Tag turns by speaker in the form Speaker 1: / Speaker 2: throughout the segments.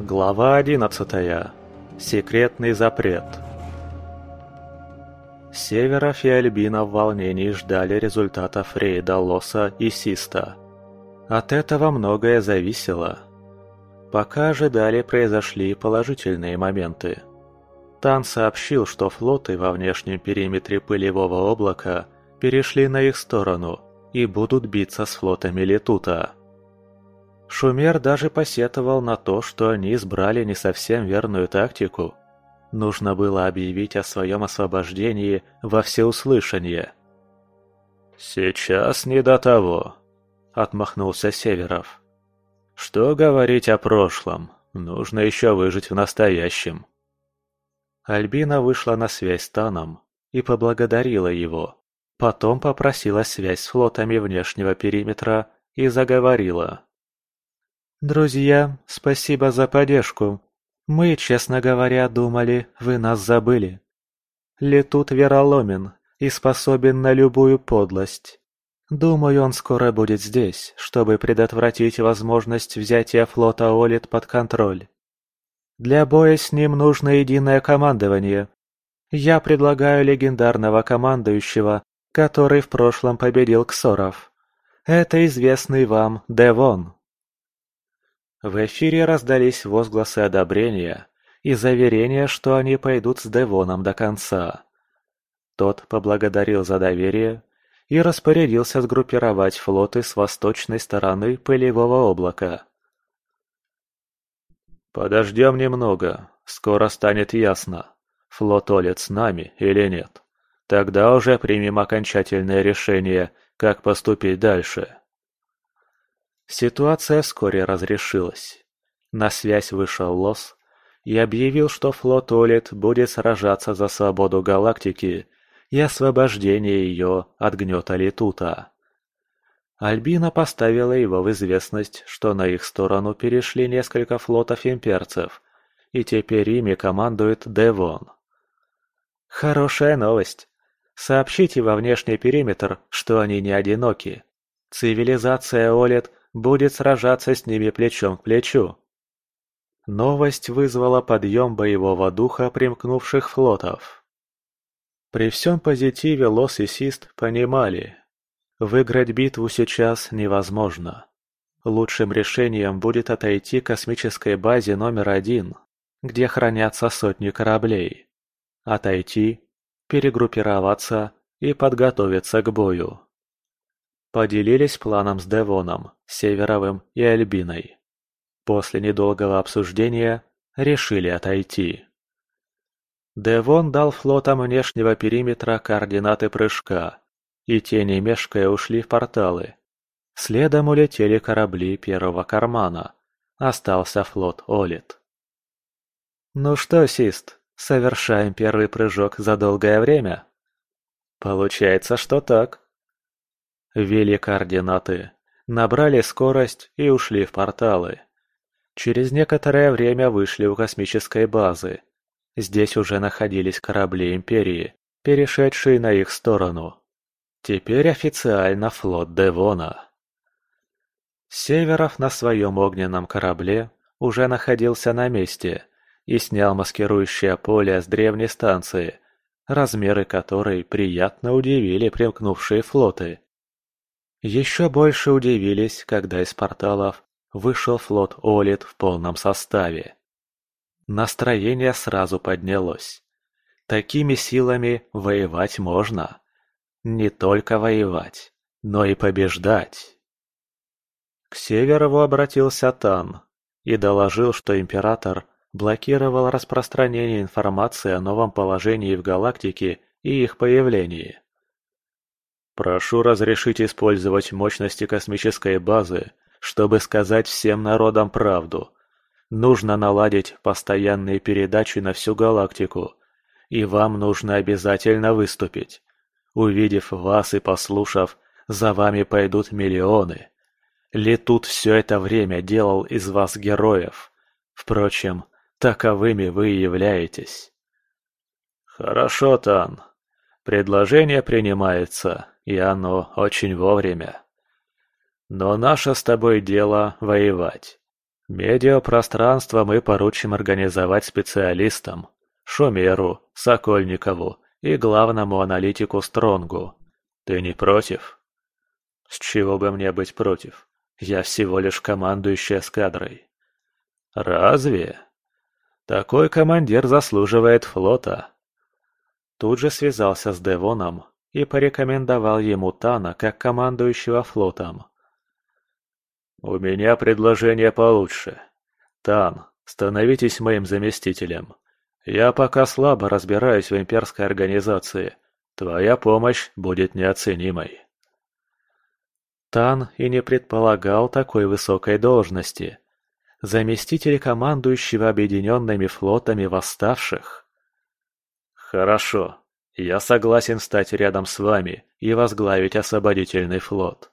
Speaker 1: Глава 11. Секретный запрет. Северов и Альбина в волнении ждали результатов рейда Лоса и Систа. От этого многое зависело. Пока ожидали, произошли положительные моменты. Тан сообщил, что флоты во внешнем периметре пылевого облака перешли на их сторону и будут биться с флотами Летута. Шумер даже посетовал на то, что они избрали не совсем верную тактику. Нужно было объявить о своем освобождении во всеуслышание. «Сейчас не до того», — отмахнулся Северов. «Что говорить о прошлом? Нужно еще выжить в настоящем». Альбина вышла на связь с Таном и поблагодарила его. Потом попросила связь с флотами внешнего периметра и заговорила. «Друзья, спасибо за поддержку. Мы, честно говоря, думали, вы нас забыли. Летут вероломен и способен на любую подлость. Думаю, он скоро будет здесь, чтобы предотвратить возможность взятия флота Олит под контроль. Для боя с ним нужно единое командование. Я предлагаю легендарного командующего, который в прошлом победил Ксоров. Это известный вам Девон. В эфире раздались возгласы одобрения и заверения, что они пойдут с Девоном до конца. Тот поблагодарил за доверие и распорядился сгруппировать флоты с восточной стороны пылевого облака. «Подождем немного, скоро станет ясно, флот Олет с нами или нет. Тогда уже примем окончательное решение, как поступить дальше». Ситуация вскоре разрешилась. На связь вышел Лос и объявил, что флот Олит будет сражаться за свободу галактики и освобождение ее от гнета Летута. Альбина поставила его в известность, что на их сторону перешли несколько флотов имперцев, и теперь ими командует Девон. Хорошая новость. Сообщите во внешний периметр, что они не одиноки. Цивилизация Олит будет сражаться с ними плечом к плечу. Новость вызвала подъем боевого духа примкнувших флотов. При всем позитиве Лос и Сист понимали, выиграть битву сейчас невозможно. Лучшим решением будет отойти к космической базе номер один, где хранятся сотни кораблей. Отойти, перегруппироваться и подготовиться к бою. Поделились планом с Девоном, Северовым и Альбиной. После недолгого обсуждения решили отойти. Девон дал флотам внешнего периметра координаты прыжка, и те не мешкая ушли в порталы. Следом улетели корабли первого кармана. Остался флот Олит. «Ну что, Сист, совершаем первый прыжок за долгое время?» «Получается, что так», Ввели координаты, набрали скорость и ушли в порталы. Через некоторое время вышли у космической базы. Здесь уже находились корабли Империи, перешедшие на их сторону. Теперь официально флот Девона. Северов на своем огненном корабле уже находился на месте и снял маскирующее поле с древней станции, размеры которой приятно удивили примкнувшие флоты. Еще больше удивились, когда из порталов вышел флот Олит в полном составе. Настроение сразу поднялось. Такими силами воевать можно. Не только воевать, но и побеждать. К Северову обратился Тан и доложил, что император блокировал распространение информации о новом положении в галактике и их появлении. Прошу разрешить использовать мощности космической базы, чтобы сказать всем народам правду. Нужно наладить постоянные передачи на всю галактику, и вам нужно обязательно выступить. Увидев вас и послушав, за вами пойдут миллионы. Летут все это время делал из вас героев. Впрочем, таковыми вы и являетесь. Хорошо, Тан. Предложение принимается и оно очень вовремя. Но наше с тобой дело воевать. Медиапространство мы поручим организовать специалистам. Шумеру, Сокольникову и главному аналитику Стронгу. Ты не против? С чего бы мне быть против? Я всего лишь командующий эскадрой. Разве? Такой командир заслуживает флота. Тут же связался с Девоном и порекомендовал ему Тана как командующего флотом. «У меня предложение получше. Тан, становитесь моим заместителем. Я пока слабо разбираюсь в имперской организации. Твоя помощь будет неоценимой». Тан и не предполагал такой высокой должности. Заместитель командующего объединенными флотами восставших. «Хорошо, я согласен стать рядом с вами и возглавить освободительный флот».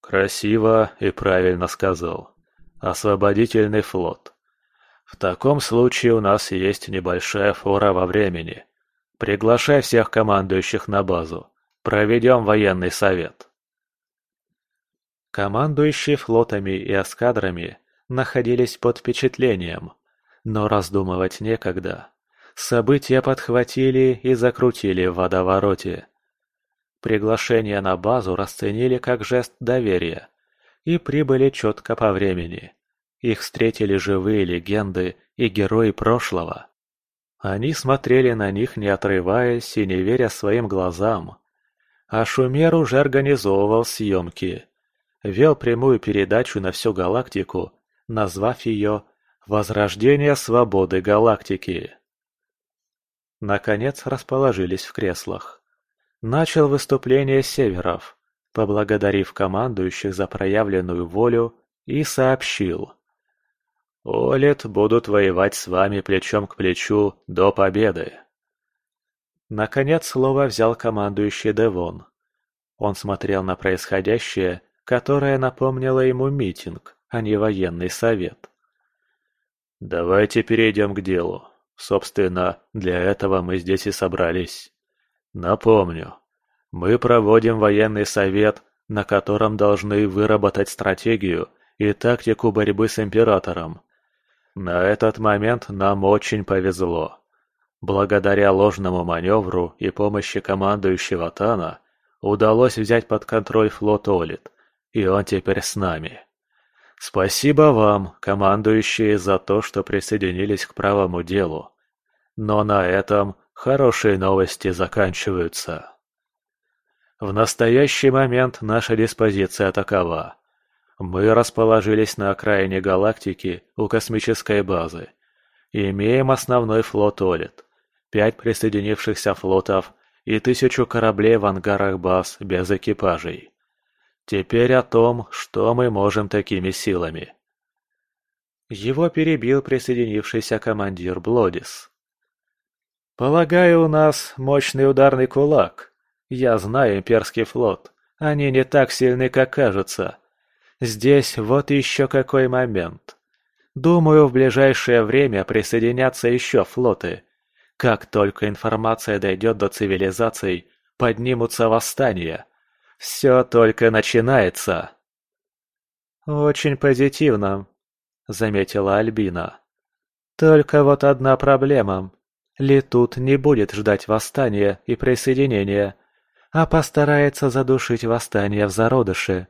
Speaker 1: Красиво и правильно сказал. Освободительный флот. В таком случае у нас есть небольшая фора во времени. Приглашай всех командующих на базу. Проведем военный совет. Командующие флотами и эскадрами находились под впечатлением, но раздумывать некогда. События подхватили и закрутили в водовороте. Приглашение на базу расценили как жест доверия и прибыли четко по времени. Их встретили живые легенды и герои прошлого. Они смотрели на них, не отрываясь и не веря своим глазам. А Шумер уже организовывал съемки вел прямую передачу на всю галактику, назвав ее «Возрождение свободы галактики». Наконец расположились в креслах. Начал выступление Северов, поблагодарив командующих за проявленную волю, и сообщил. «Олет будут воевать с вами плечом к плечу до победы». Наконец слово взял командующий Девон. Он смотрел на происходящее которая напомнила ему митинг, а не военный совет. «Давайте перейдем к делу. Собственно, для этого мы здесь и собрались. Напомню, мы проводим военный совет, на котором должны выработать стратегию и тактику борьбы с Императором. На этот момент нам очень повезло. Благодаря ложному маневру и помощи командующего Тана удалось взять под контроль флот Олит, и он теперь с нами. Спасибо вам, командующие, за то, что присоединились к правому делу. Но на этом хорошие новости заканчиваются. В настоящий момент наша диспозиция такова. Мы расположились на окраине галактики у космической базы. Имеем основной флот Олит, пять присоединившихся флотов и тысячу кораблей в ангарах баз без экипажей. Теперь о том, что мы можем такими силами. Его перебил присоединившийся командир Блодис. «Полагаю, у нас мощный ударный кулак. Я знаю имперский флот. Они не так сильны, как кажутся. Здесь вот еще какой момент. Думаю, в ближайшее время присоединятся еще флоты. Как только информация дойдет до цивилизаций, поднимутся восстания. Все только начинается. Очень позитивно, заметила Альбина. Только вот одна проблема. Летут не будет ждать восстания и присоединения, а постарается задушить восстание в зародыше.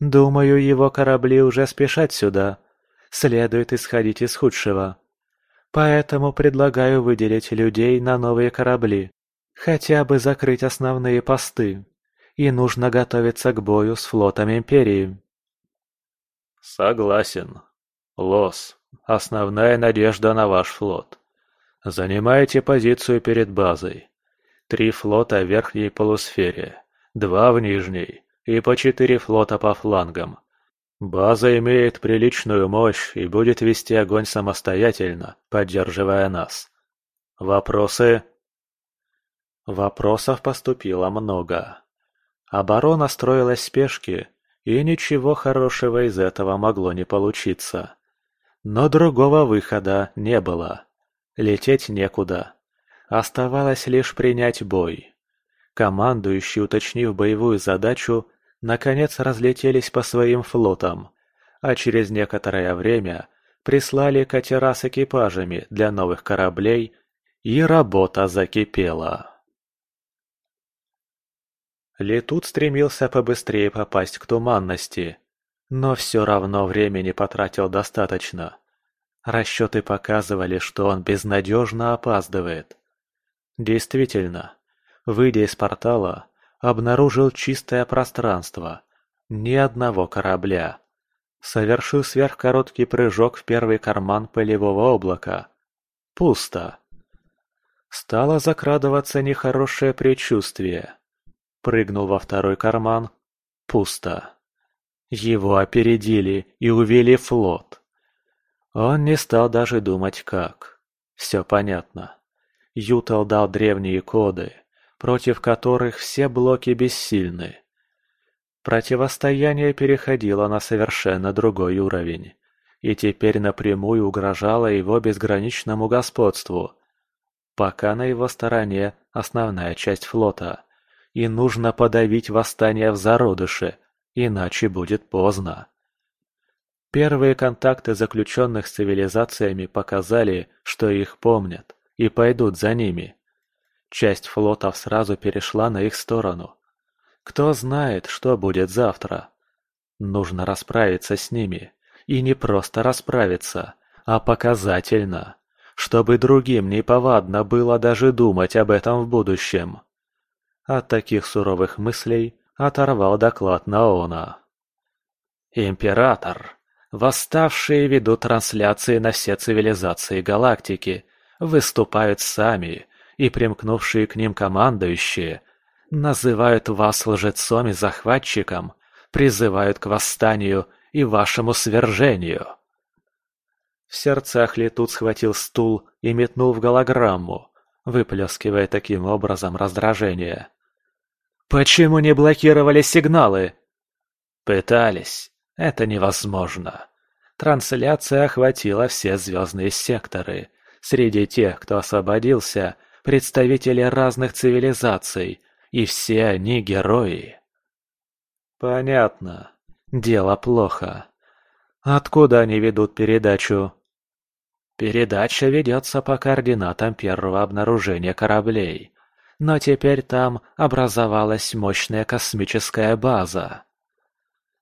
Speaker 1: Думаю, его корабли уже спешат сюда. Следует исходить из худшего. Поэтому предлагаю выделить людей на новые корабли. Хотя бы закрыть основные посты и нужно готовиться к бою с флотом Империи. Согласен. Лос, основная надежда на ваш флот. Занимайте позицию перед базой. Три флота в верхней полусфере, два в нижней и по четыре флота по флангам. База имеет приличную мощь и будет вести огонь самостоятельно, поддерживая нас. Вопросы? Вопросов поступило много. Оборона строилась в спешке, и ничего хорошего из этого могло не получиться. Но другого выхода не было. Лететь некуда. Оставалось лишь принять бой. Командующие, уточнив боевую задачу, наконец разлетелись по своим флотам, а через некоторое время прислали катера с экипажами для новых кораблей, и работа закипела. Летут стремился побыстрее попасть к туманности, но все равно времени потратил достаточно. Расчеты показывали, что он безнадежно опаздывает. Действительно, выйдя из портала, обнаружил чистое пространство, ни одного корабля. Совершил сверхкороткий прыжок в первый карман пылевого облака. Пусто. Стало закрадываться нехорошее предчувствие. Прыгнул во второй карман. Пусто. Его опередили и увели флот. Он не стал даже думать как. Все понятно. Ютал дал древние коды, против которых все блоки бессильны. Противостояние переходило на совершенно другой уровень, и теперь напрямую угрожало его безграничному господству. Пока на его стороне основная часть флота, и нужно подавить восстание в зародыше, иначе будет поздно. Первые контакты заключенных с цивилизациями показали, что их помнят, и пойдут за ними. Часть флотов сразу перешла на их сторону. Кто знает, что будет завтра. Нужно расправиться с ними. И не просто расправиться, а показательно. Чтобы другим неповадно было даже думать об этом в будущем. От таких суровых мыслей оторвал доклад Наона. «Император!» Восставшие ведут трансляции на все цивилизации галактики, выступают сами, и примкнувшие к ним командующие называют вас лжецом и захватчиком, призывают к восстанию и вашему свержению. В сердцах Летут схватил стул и метнул в голограмму, выплескивая таким образом раздражение. «Почему не блокировали сигналы?» «Пытались. Это невозможно. Трансляция охватила все звездные секторы. Среди тех, кто освободился, представители разных цивилизаций, и все они герои. Понятно. Дело плохо. Откуда они ведут передачу? Передача ведется по координатам первого обнаружения кораблей. Но теперь там образовалась мощная космическая база.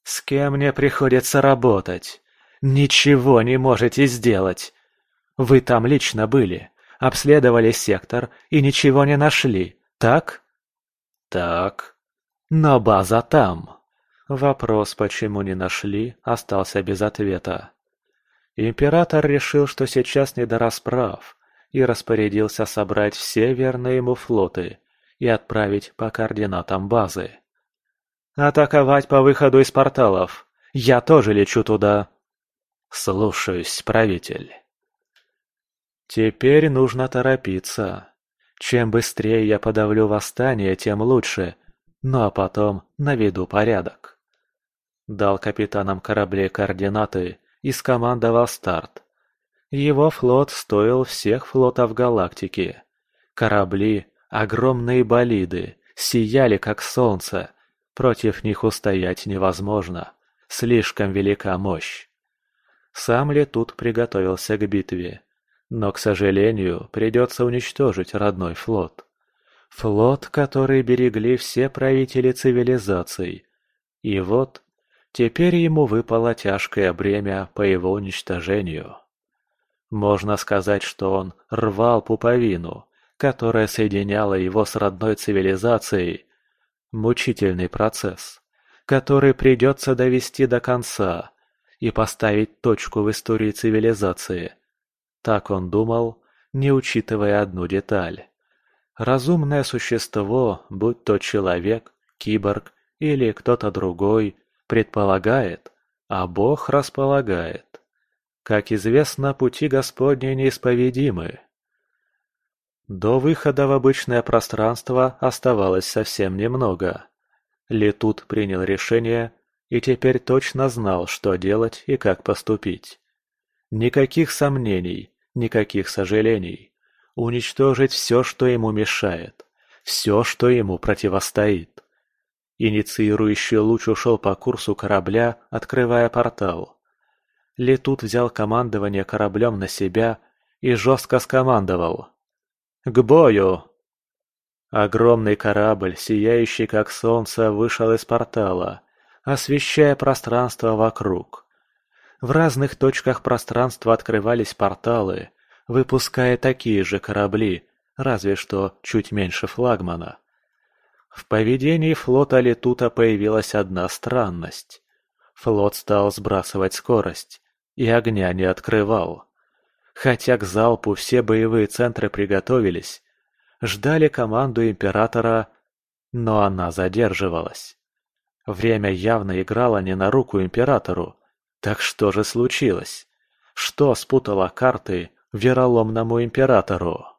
Speaker 1: С кем мне приходится работать? Ничего не можете сделать. Вы там лично были, обследовали сектор и ничего не нашли, так? Так. Но база там. Вопрос, почему не нашли, остался без ответа. Император решил, что сейчас не до расправ, и распорядился собрать все верные ему флоты и отправить по координатам базы. Атаковать по выходу из порталов. Я тоже лечу туда. Слушаюсь, правитель. Теперь нужно торопиться. Чем быстрее я подавлю восстание, тем лучше. Ну а потом наведу порядок. Дал капитанам кораблей координаты и скомандовал старт. Его флот стоил всех флотов галактики. Корабли, огромные болиды, сияли как солнце, Против них устоять невозможно. Слишком велика мощь. Сам ли тут приготовился к битве. Но, к сожалению, придется уничтожить родной флот. Флот, который берегли все правители цивилизаций. И вот, теперь ему выпало тяжкое бремя по его уничтожению. Можно сказать, что он рвал пуповину, которая соединяла его с родной цивилизацией, Мучительный процесс, который придется довести до конца и поставить точку в истории цивилизации. Так он думал, не учитывая одну деталь. Разумное существо, будь то человек, киборг или кто-то другой, предполагает, а Бог располагает. Как известно, пути Господни неисповедимы. До выхода в обычное пространство оставалось совсем немного. Летут принял решение и теперь точно знал, что делать и как поступить. Никаких сомнений, никаких сожалений. Уничтожить все, что ему мешает, все, что ему противостоит. Инициирующий луч ушел по курсу корабля, открывая портал. Летут взял командование кораблем на себя и жестко скомандовал. «К бою!» Огромный корабль, сияющий как солнце, вышел из портала, освещая пространство вокруг. В разных точках пространства открывались порталы, выпуская такие же корабли, разве что чуть меньше флагмана. В поведении флота Летута появилась одна странность. Флот стал сбрасывать скорость, и огня не открывал. Хотя к залпу все боевые центры приготовились, ждали команду Императора, но она задерживалась. Время явно играло не на руку Императору. Так что же случилось? Что спутало карты вероломному Императору?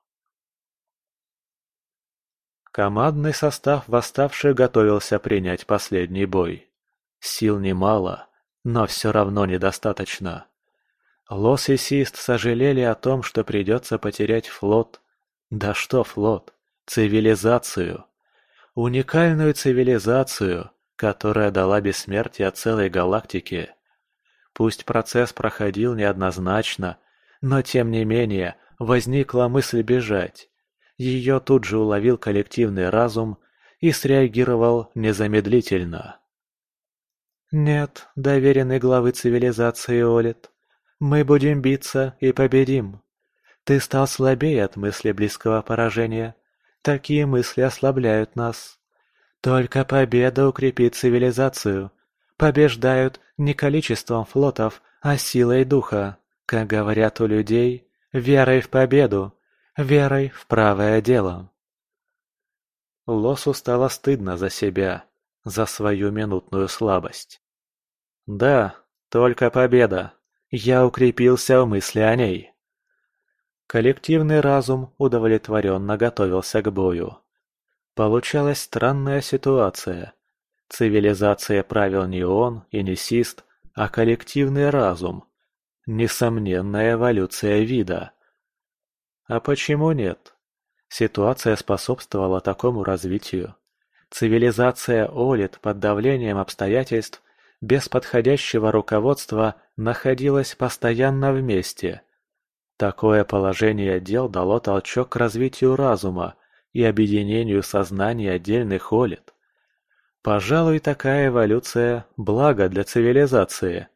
Speaker 1: Командный состав восставших готовился принять последний бой. Сил немало, но все равно недостаточно. Лос и Сист сожалели о том, что придется потерять флот. Да что флот? Цивилизацию. Уникальную цивилизацию, которая дала бессмертие целой галактике. Пусть процесс проходил неоднозначно, но тем не менее возникла мысль бежать. Ее тут же уловил коллективный разум и среагировал незамедлительно. «Нет, доверенный главы цивилизации Олит, мы будем биться и победим. Ты стал слабее от мысли близкого поражения. Такие мысли ослабляют нас. Только победа укрепит цивилизацию. Побеждают не количеством флотов, а силой духа, как говорят у людей, верой в победу, верой в правое дело. Лосу стало стыдно за себя, за свою минутную слабость. Да, только победа. Я укрепился в мысли о ней. Коллективный разум удовлетворенно готовился к бою. Получалась странная ситуация. Цивилизация правил не он и не Сист, а коллективный разум. Несомненная эволюция вида. А почему нет? Ситуация способствовала такому развитию. Цивилизация Олит под давлением обстоятельств без подходящего руководства находилась постоянно вместе. Такое положение дел дало толчок к развитию разума и объединению сознаний отдельных Олит. Пожалуй, такая эволюция – благо для цивилизации,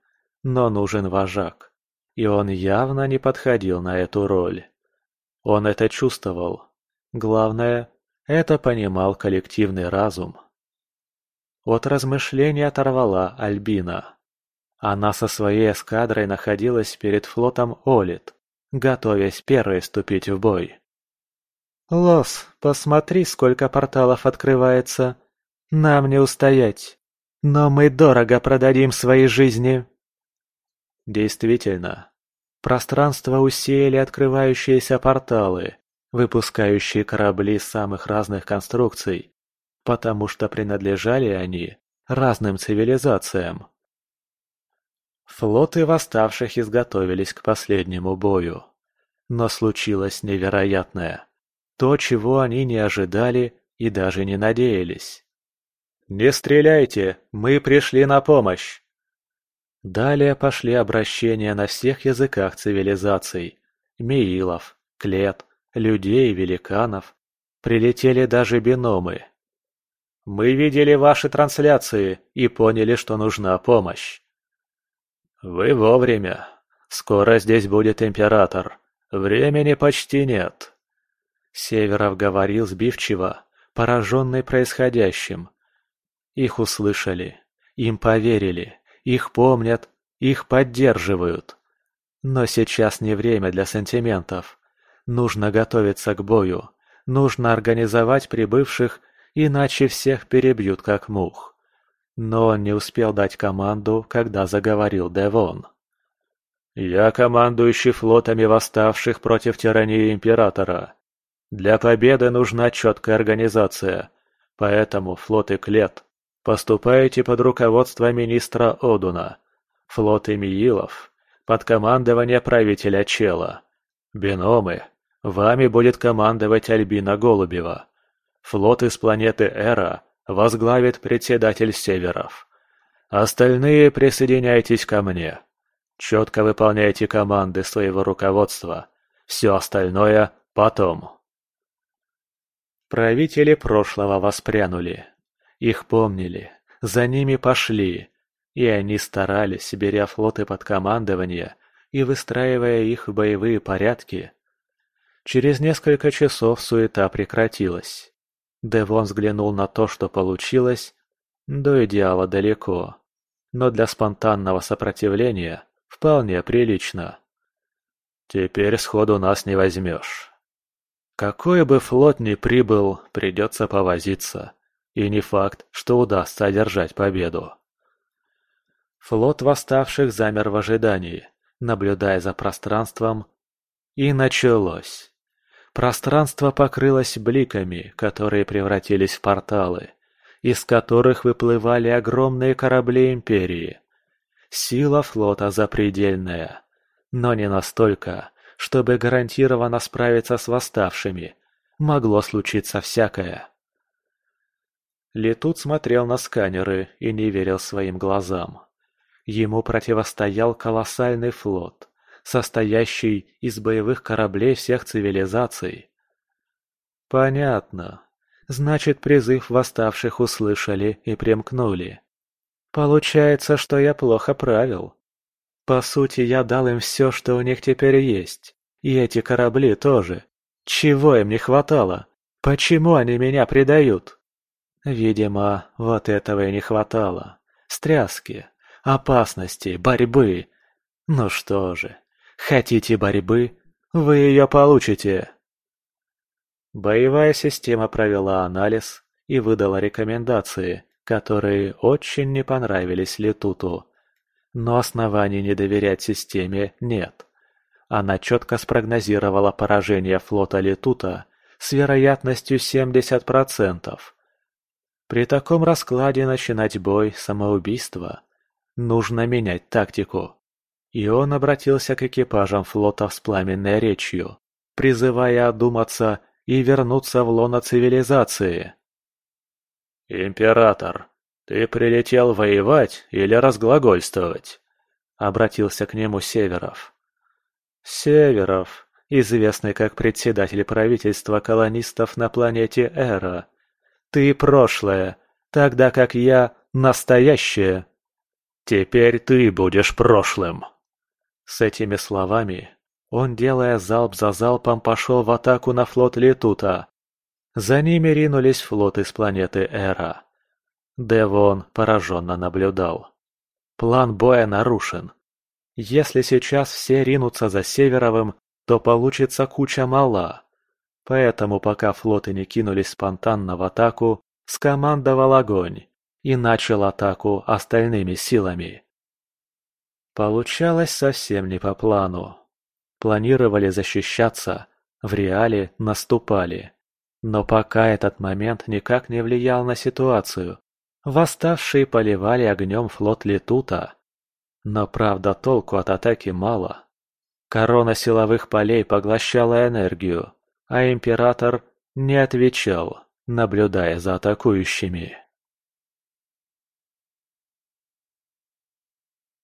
Speaker 1: но нужен вожак, и он явно не подходил на эту роль. Он это чувствовал. Главное, это понимал коллективный разум. От размышлений оторвала Альбина. Она со своей эскадрой находилась перед флотом Олит, готовясь первой вступить в бой. «Лос, посмотри, сколько порталов открывается. Нам не устоять. Но мы дорого продадим свои жизни». Действительно, Пространство усеяли открывающиеся порталы, выпускающие корабли самых разных конструкций, потому что принадлежали они разным цивилизациям. Флоты восставших изготовились к последнему бою. Но случилось невероятное. То, чего они не ожидали и даже не надеялись. «Не стреляйте! Мы пришли на помощь!» Далее пошли обращения на всех языках цивилизаций. Меилов, Клет, людей великанов. Прилетели даже биномы. «Мы видели ваши трансляции и поняли, что нужна помощь». «Вы вовремя. Скоро здесь будет император. Времени почти нет». Северов говорил сбивчиво, пораженный происходящим. Их услышали, им поверили. Их помнят, их поддерживают. Но сейчас не время для сантиментов. Нужно готовиться к бою. Нужно организовать прибывших, иначе всех перебьют как мух. Но он не успел дать команду, когда заговорил Девон. «Я командующий флотами восставших против тирании Императора. Для победы нужна четкая организация, поэтому флот и Клет Поступаете под руководство министра Одуна. Флот Эмиилов под командование правителя Чела. Биномы. Вами будет командовать Альбина Голубева. Флот из планеты Эра возглавит председатель Северов. Остальные присоединяйтесь ко мне. Четко выполняйте команды своего руководства. Все остальное потом. Правители прошлого воспрянули. Их помнили, за ними пошли, и они старались, беря флоты под командование и выстраивая их в боевые порядки. Через несколько часов суета прекратилась. Девон взглянул на то, что получилось, до идеала далеко, но для спонтанного сопротивления вполне прилично. Теперь сходу нас не возьмешь. Какой бы флот ни прибыл, придется повозиться, и не факт, что удастся одержать победу. Флот восставших замер в ожидании, наблюдая за пространством, и началось. Пространство покрылось бликами, которые превратились в порталы, из которых выплывали огромные корабли Империи. Сила флота запредельная, но не настолько, чтобы гарантированно справиться с восставшими. Могло случиться всякое. Летут смотрел на сканеры и не верил своим глазам. Ему противостоял колоссальный флот, состоящий из боевых кораблей всех цивилизаций. Понятно. Значит, призыв восставших услышали и примкнули. Получается, что я плохо правил. По сути, я дал им все, что у них теперь есть. И эти корабли тоже. Чего им не хватало? Почему они меня предают? Видимо, вот этого и не хватало. Стряски опасности, борьбы. Ну что же, хотите борьбы? Вы ее получите. Боевая система провела анализ и выдала рекомендации, которые очень не понравились Летуту. Но оснований не доверять системе нет. Она четко спрогнозировала поражение флота Летута с вероятностью 70%. При таком раскладе начинать бой – самоубийство. Нужно менять тактику. И он обратился к экипажам флота с пламенной речью, призывая одуматься и вернуться в лоно цивилизации. «Император, ты прилетел воевать или разглагольствовать?» — обратился к нему Северов. «Северов, известный как председатель правительства колонистов на планете Эра. Ты прошлое, тогда как я настоящее». «Теперь ты будешь прошлым!» С этими словами он, делая залп за залпом, пошел в атаку на флот Летута. За ними ринулись флоты с планеты Эра. Девон пораженно наблюдал. План боя нарушен. Если сейчас все ринутся за Северовым, то получится куча мала. Поэтому пока флоты не кинулись спонтанно в атаку, скомандовал огонь и начал атаку остальными силами. Получалось совсем не по плану. Планировали защищаться, в реале наступали. Но пока этот момент никак не влиял на ситуацию. Восставшие поливали огнем флот Летута. Но правда толку от атаки мало. Корона силовых полей поглощала энергию, а Император не отвечал, наблюдая за атакующими.